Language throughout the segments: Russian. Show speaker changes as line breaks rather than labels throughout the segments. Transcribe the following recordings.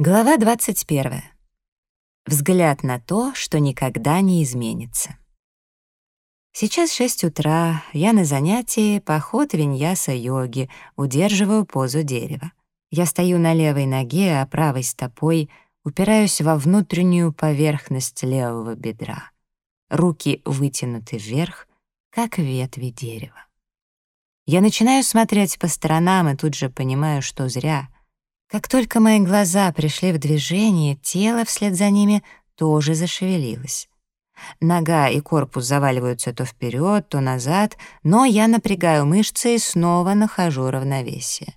Глава 21. Взгляд на то, что никогда не изменится. Сейчас 6 утра, я на занятии по ход виньяса-йоги, удерживаю позу дерева. Я стою на левой ноге, а правой стопой упираюсь во внутреннюю поверхность левого бедра. Руки вытянуты вверх, как ветви дерева. Я начинаю смотреть по сторонам и тут же понимаю, что зря — как только мои глаза пришли в движение, тело вслед за ними тоже зашевелилось. Нога и корпус заваливаются то вперед, то назад, но я напрягаю мышцы и снова нахожу равновесие.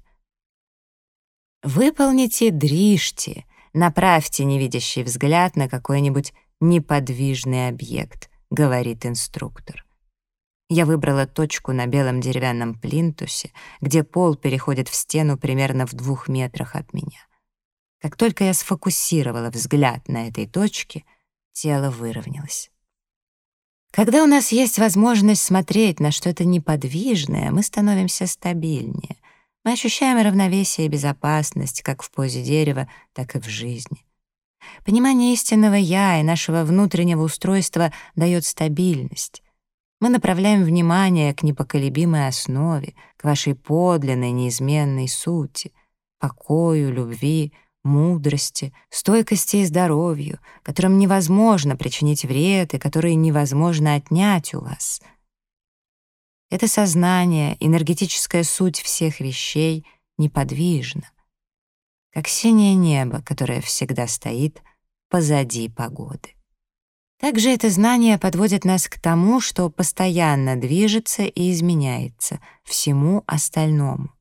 Выполните дришти, направьте невидящий взгляд на какой-нибудь неподвижный объект, говорит инструктор. Я выбрала точку на белом деревянном плинтусе, где пол переходит в стену примерно в двух метрах от меня. Как только я сфокусировала взгляд на этой точке, тело выровнялось. Когда у нас есть возможность смотреть на что-то неподвижное, мы становимся стабильнее. Мы ощущаем равновесие и безопасность как в позе дерева, так и в жизни. Понимание истинного «я» и нашего внутреннего устройства дает стабильность. Мы направляем внимание к непоколебимой основе, к вашей подлинной, неизменной сути, покою, любви, мудрости, стойкости и здоровью, которым невозможно причинить вред и которые невозможно отнять у вас. Это сознание, энергетическая суть всех вещей неподвижно, как синее небо, которое всегда стоит позади погоды. Также это знание подводит нас к тому, что постоянно движется и изменяется всему остальному.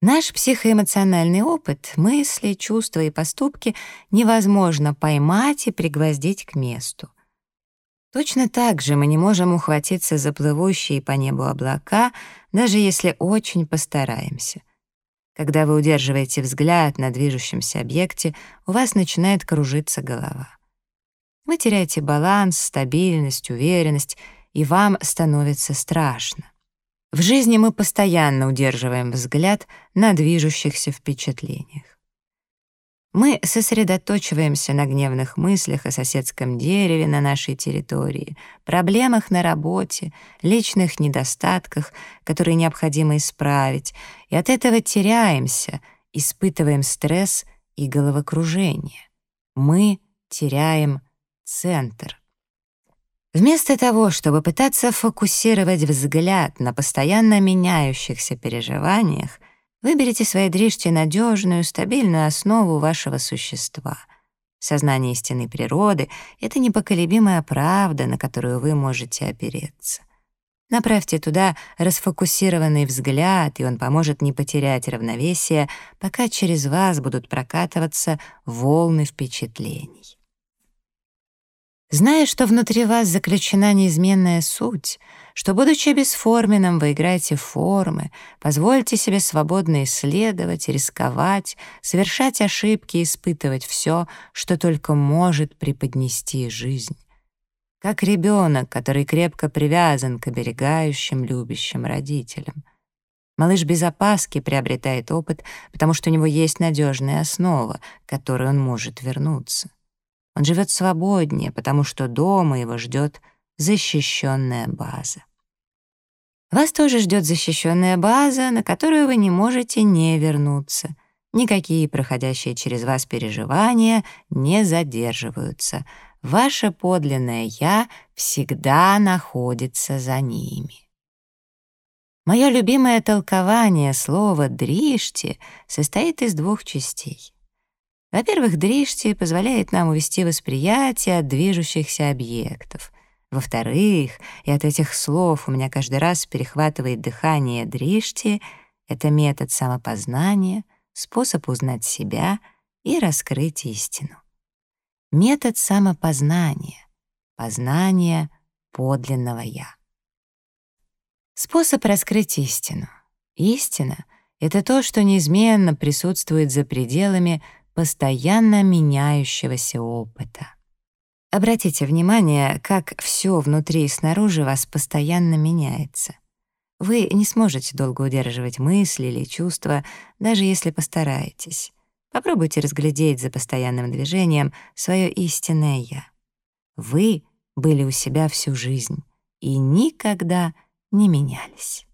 Наш психоэмоциональный опыт, мысли, чувства и поступки невозможно поймать и пригвоздить к месту. Точно так же мы не можем ухватиться за плывущие по небу облака, даже если очень постараемся. Когда вы удерживаете взгляд на движущемся объекте, у вас начинает кружиться голова. Вы теряете баланс, стабильность, уверенность, и вам становится страшно. В жизни мы постоянно удерживаем взгляд на движущихся впечатлениях. Мы сосредоточиваемся на гневных мыслях о соседском дереве на нашей территории, проблемах на работе, личных недостатках, которые необходимо исправить, и от этого теряемся, испытываем стресс и головокружение. Мы теряем центр. Вместо того, чтобы пытаться фокусировать взгляд на постоянно меняющихся переживаниях, выберите своей дрижте надежную, стабильную основу вашего существа. Сознание истинной природы — это непоколебимая правда, на которую вы можете опереться. Направьте туда расфокусированный взгляд, и он поможет не потерять равновесие, пока через вас будут прокатываться волны впечатлений. Зная, что внутри вас заключена неизменная суть, что, будучи бесформенным, вы играете формы, позвольте себе свободно исследовать, рисковать, совершать ошибки и испытывать все, что только может преподнести жизнь. Как ребенок, который крепко привязан к оберегающим, любящим родителям. Малыш без опаски приобретает опыт, потому что у него есть надежная основа, к которой он может вернуться. Он живет свободнее, потому что дома его ждет защищенная база. Вас тоже ждет защищенная база, на которую вы не можете не вернуться. Никакие проходящие через вас переживания не задерживаются. Ваше подлинное «я» всегда находится за ними. Мое любимое толкование слова «дришти» состоит из двух частей. Во-первых, дришти позволяет нам увести восприятие от движущихся объектов. Во-вторых, и от этих слов у меня каждый раз перехватывает дыхание дришти, это метод самопознания, способ узнать себя и раскрыть истину. Метод самопознания, познания подлинного «я». Способ раскрыть истину. Истина — это то, что неизменно присутствует за пределами постоянно меняющегося опыта. Обратите внимание, как все внутри и снаружи вас постоянно меняется. Вы не сможете долго удерживать мысли или чувства, даже если постараетесь. Попробуйте разглядеть за постоянным движением свое истинное «я». Вы были у себя всю жизнь и никогда не менялись.